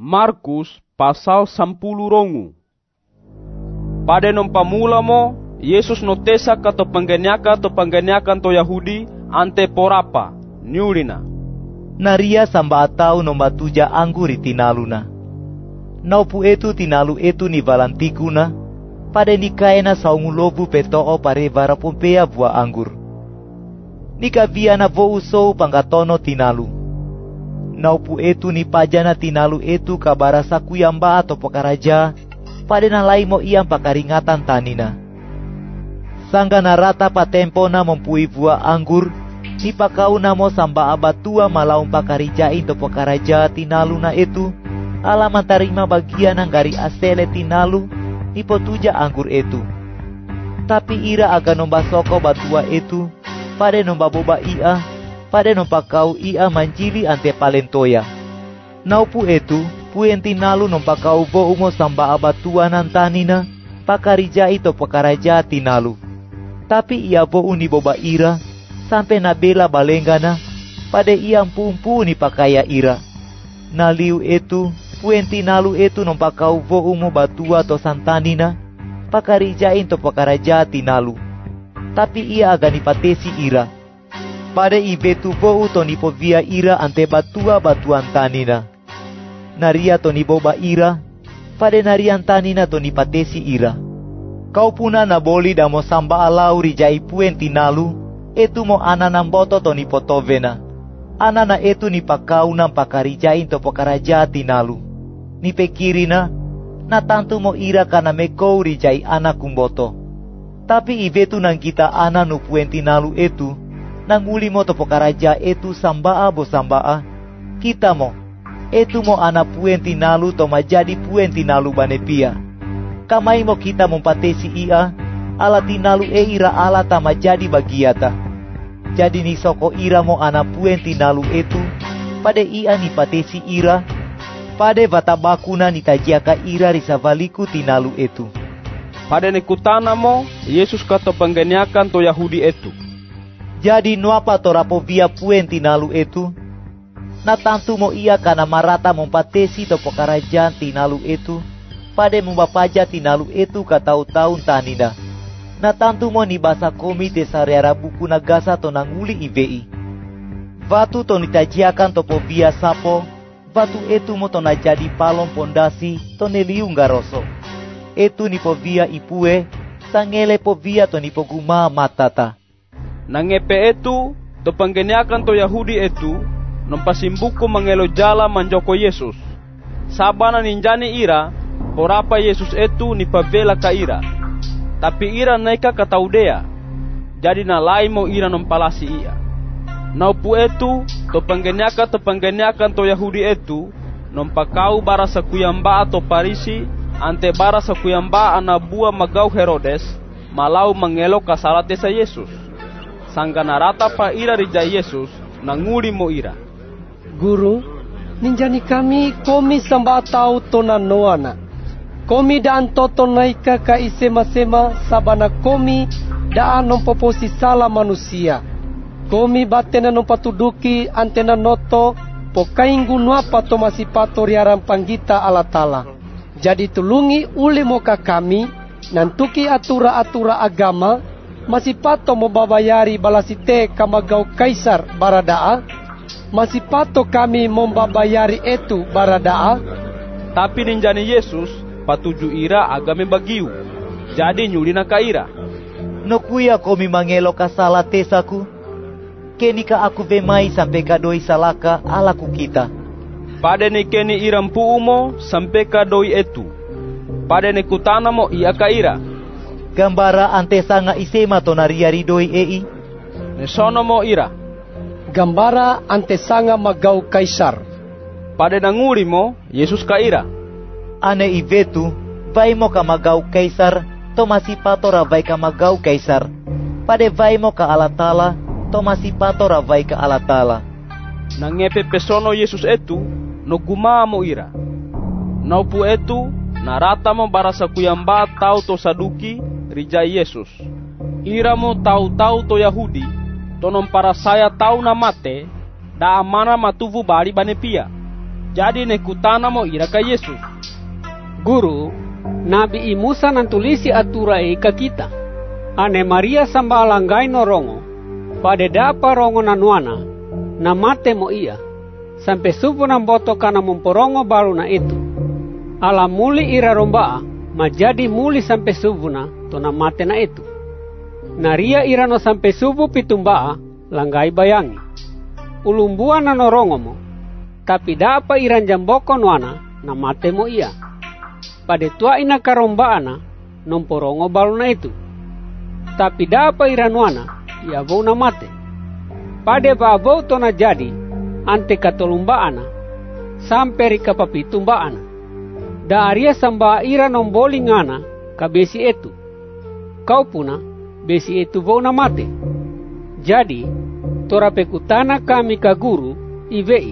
Markus pasal sampulu rongu. Pada nom pamula mo, Yesus no tesa kato penggeniaka to penggeniakan to Yahudi ante porapa, nyulina. Naria samba atau nomba tuja anggur tinaluna. Naupu etu tinalu etu ni valantikuna, pada ni kaena saungu lobu petoo pare vara buah anggur. Nika via na vo usou pangatono tinalu naupu etu ni pajana tinalu etu kabara sakuyamba atau pakaraja padena laimo iam pakaringatan tanina. Sangga narata patempona mempui buah anggur ni pakau namo samba abatua malaum pakarija into pakaraja tinalu na etu alaman tarima bagian gari asele tinalu ni potuja anggur etu. Tapi ira aga nomba soko batua etu pada nomba boba ia pada nompa kau ia manjili ante palentoya. Naupu etu, puenti nalu nompa kau bo umo samba abatua nantanina, pakarija ito pakaraja tinalu. Tapi ia bo uni boba ira, sampai nabela balengana, pada ia pumpu ni pakaya ira. Naliu etu, puenti nalu etu nompa kau bo umo batua to santanina, pakarija ito pakaraja tinalu. Tapi ia agani patesi ira pada ibetu bou toni po via ira ante batua batuan tanina. Naria toni boba ira, pada narian tanina toni patesi ira. Kau puna na boli damo samba alau rijai puen tinalu, etu mo ananam boto toni potovena. Anana etu ni pakau nam pakarijain to pokaraja tinalu. Ni pekirina, na tantu mo ira kana mekou rijai anak kumboto. Tapi ibetu nang kita ana nu puen tinalu etu, nang uli mo topo karaja etu sambaa bo sambaa. Kita mo, etu mo ana puen tinalu to majadi puen tinalu banepia. Kamai mo kita mumpatesi ia, ala tinalu e ira ala ta majadi bagiata. Jadi ni soko ira mo ana puen tinalu etu, pada ia ni patesi ira, pada vatabakuna ni tajiaka ira risavaliku tinalu etu. Pada nekutana mo, Yesus kata penggeniakan to Yahudi etu. Jadi nuapa torapo via puen tinalu etu? Na tantu mo ia kana marata mompatesi to pokarajan tinalu etu, pade membapaja tinalu etu katau taun tanina. Na tantu mo ni basa komi te sareara buku nagasa to nanguli IVI. Vatu to nitajiakan to via sapo, vatu etu mo to jadi palom pondasi to neliung garoso. Etu ni via ipue, sangele via to ni guma matata nangepe to panggeniakan to Yahudi etu nompasimbuku mangelo jala manjoko Yesus. Sabana ninjani ira, porapa Yesus etu ni pavela ka ira. Tapi ira naika kataudea, jadi na mo ira nompalasi ia. Naupu etu, to panggeniakan to to Yahudi etu, nompakau bara sakuyamba atau parisi, ante bara sakuyamba anabua magau Herodes, malau mangelo kasalate sa Yesus sangganarata pa ira rija Yesus nanguri mo ira. Guru, ninjani kami komi samba tau tona noana. Komi daan toto naika ka isema-sema sabana komi daan nompoposi sala manusia. Komi batena nompatuduki antena noto pokainggu nuapa to masipato riaran panggita alatala. Jadi tulungi uli moka kami nantuki atura-atura agama masih pato mo babayari balasite kamagaw kaisar baradaa? Masih pato kami membabayari itu baradaa? Tapi ninjani Yesus patuju ira agame bagiu. Jadi nyuli na kaira. No kuya komi mangelo kasala tesaku. Kenika aku vemai sampai kadoi salaka alaku kita. Pada ni keni irampu umo sampai kadoi etu. Pada ni kutana mo iya kaira gambara ante sanga isema tonaria ridoi ei. Nesono mo ira. Gambara ante sanga magau kaisar. Pada nanguri mo, Yesus kaira. Ane ivetu, vai mo ka magau kaisar, to masipato vai ka magau kaisar. Pada vai mo ka alatala, to masipato vai ka alatala. Nangepe pesono Yesus etu, no gumamo ira. Naupu etu, narata mo barasa kuyamba tau to saduki, rija Yesus. Iramo tahu-tahu to Yahudi, tonom para saya tahu na mate, da amana matuvu bari banepia. Jadi nekutana mo ira ka Yesus. Guru, Nabi Musa nantulisi aturai ka kita. Ane Maria samba alanggai norongo, pada dapa rongo nanuana, na mate mo iya, sampai subuh nam boto kana memporongo baru na itu. Ala muli ira romba, majadi muli sampai subuh na, to na mate na itu. Naria ira no sampai subuh pitumba, langgai bayangi. Ulumbuan na norongo mo, tapi dapa iran jamboko nuana, na mate mo iya pada tua ina karombaana nomporongo baluna itu. Tapi dapa iranuana, ya bau na mate. Pada babau tona jadi, ante katolumbaana, sampai rika papitumbaana. Da aria samba ira nomboli ngana, ka besi itu. Kau puna, besi itu bau na mate. Jadi, tora pekutana kami ka guru, ivei.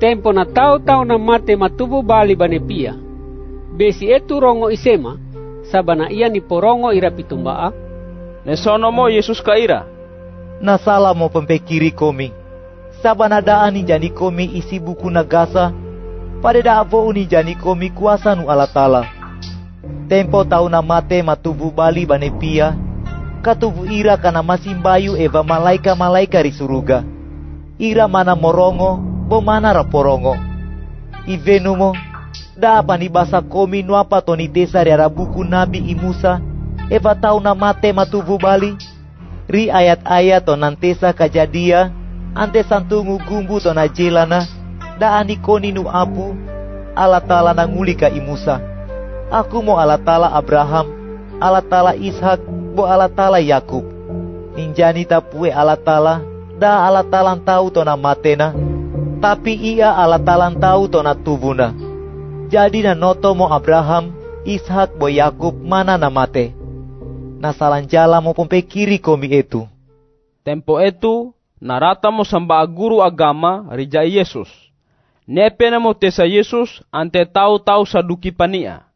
Tempo na tau-tau na mate matubu bali banepia besi etu rongo isema sabana ia ni porongo ira pitumbaa Ne sono mo Yesus ka ira. Na salah mo pempekiri komi. Sabana daan ni jani komi isi buku nagasa. Pada da avo uni jani komi kuasa nu ala tala. Tempo tau na mate matubu bali bane pia. Katubu ira kana masimbayu eva malaika malaika ri suruga. Ira mana morongo, bo mana raporongo. Ivenu mo, da apa ni basa komi nu apa toni desa ri buku nabi i Musa eva tau na mate matubu bali ri ayat-ayat to nantesa kajadia ante santungu gumbu to na jelana da ani koni nu apu ala tala na aku mo ala tala Abraham ala tala Ishak bo ala tala Yakub ninjani tapue ala tala da ala talan tau to na matena tapi ia ala talan tau to na tubuna jadi na noto mo Abraham, Ishak bo Yakub mana na mate. Na salanjala mo pompekiri komi itu. Tempo itu, narata mo samba guru agama rija Yesus. Nepe na mo tesa Yesus ante tau-tau saduki pania.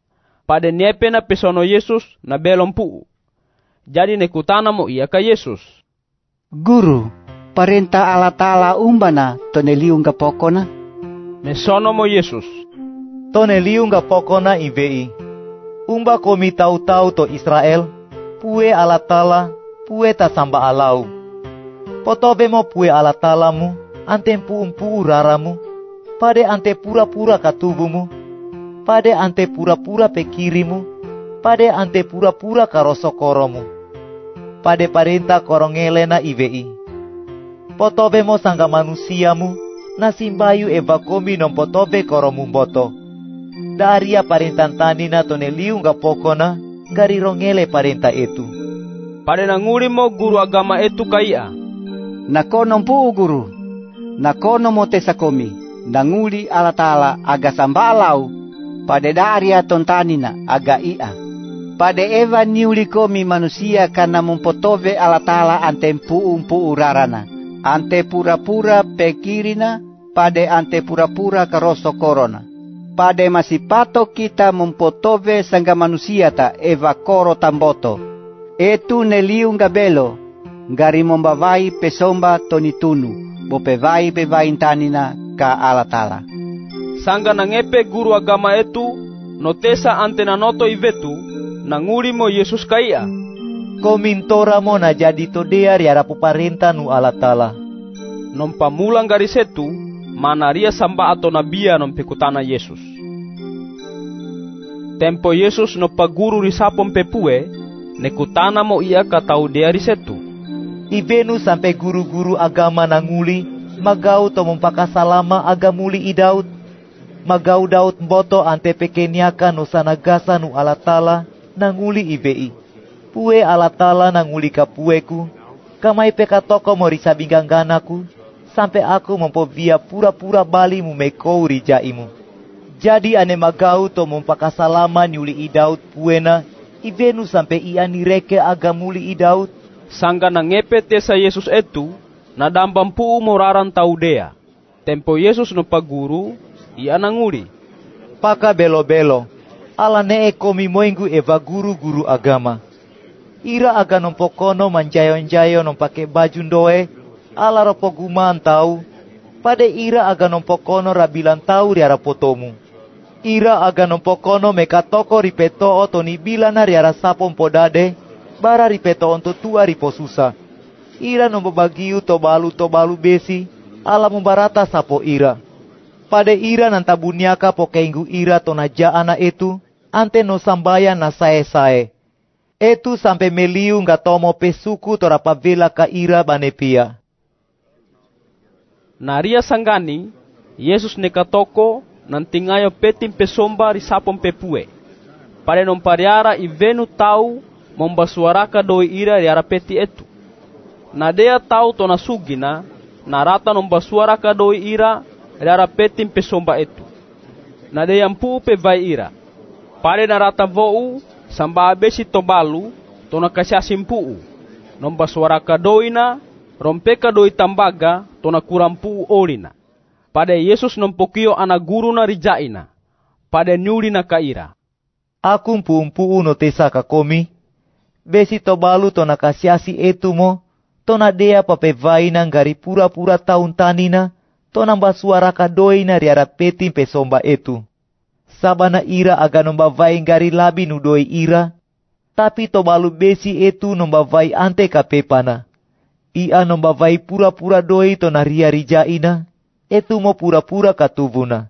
Pada nepe na pesono Yesus na belom puu. Jadi nekutana mo iya ka Yesus. Guru, parenta ala ta'ala umbana toneliung kapokona? Mesono mo Yesus. Tone liunga pokona ivei. Umba komi tau-tau to Israel, pue ala tala, pue ta samba alau. Potobe mo pue ala talamu, ante umpu raramu, pade ante pura-pura katubumu, pade ante pura-pura pekirimu, pade ante pura-pura karosokoromu, pade parenta korongelena ivei. Potobe mo sangga manusiamu, nasimbayu eva komi non potobe koromumboto. Daria parentantani na toneliu nga pokona, gari rongele parenta itu. Pada nanguri mo guru agama itu kaya. Nakono mpu guru, nakono mo tesakomi, nanguli ala tala aga sambalau, pada daria tontanina aga ia. Pada eva niuli komi manusia karena mumpotove ala tala ante mpu urarana, ante pura-pura pekirina, pada ante pura-pura karoso korona pada masipato kita mempotove sangga manusia ta eva koro tamboto. Etu neliu ngabelo, ngari mombavai pesomba tonitunu, bopevai pevai tanina ka alatala. Sangga nangepe guru agama etu, notesa antena noto ivetu, nanguri mo Yesus kaya. Komintora mo na jadi todea riara puparenta nu alatala. Nompamulang garis etu, manaria samba atau nabia non pekutana Yesus. Tempo Yesus no paguru risapom pepue, nekutana mo ia katau dia risetu. Ibenu sampai guru-guru agama nanguli, magau to salama agamuli i Daud mboto ante pekeniaka no sanagasa nu alatala nanguli ibei. Pue alatala nanguli kapueku, kamai pekatoko mo risabingangganaku, sampai aku mempovia pura-pura bali mumekou rijaimu. Jadi ane magau to mumpakasalama nyuli idaut puena, ivenu sampai ia nireke agamuli idaut. Sangga nangepe tesa Yesus itu, nadambam puu moraran taudea. Tempo Yesus no paguru, ia nanguli. Paka belo-belo, ala nee komi moinggu eva guru-guru agama. Ira aga nompokono manjayon-jayon nompake baju ndoe, ala ropo guman tau, Pade ira aga nompokono rabilan tau riara potomu. Ira aga nompokono mekatoko ripeto otoni bilana riara sapon podade, bara ripeto onto tua ripo susah. Ira nombo bagiu to balu to balu besi, ala membarata sapo ira. Pade ira nanta buniaka pokenggu ira tona jaana itu, ante no sambaya na sae-sae. Etu sampai meliu tomo pesuku tora pavela ka ira banepia. Naria sanggani, Yesus neka toko nantingayo petim pesomba risapom pepue. Pare non pariara ivenu tau mombasuaraka doi ira riara peti etu. Nadea tau tona sugina, narata non basuaraka doi ira riara petim pesomba etu. Nadea mpu pe vai ira. Pare narata vou samba abesi tobalu tona kasya simpu. Non basuaraka doina rompeka doi tambaga tona kurampu olina. Pada Yesus nompokio ana guru na rijaina. Pada nyuli na kaira. Aku mpu no tesa kakomi. Besi tobalu tona kasiasi etumo. Tona dea vaina ngari pura-pura tahun tanina. Tona mbasuara kadoina riara peti pesomba etu. Sabana ira aga vai ngari labi nudoi ira. Tapi tobalu besi etu vai ante kapepana ia vai pura-pura doi to naria rijaina, etu mo pura-pura katubuna.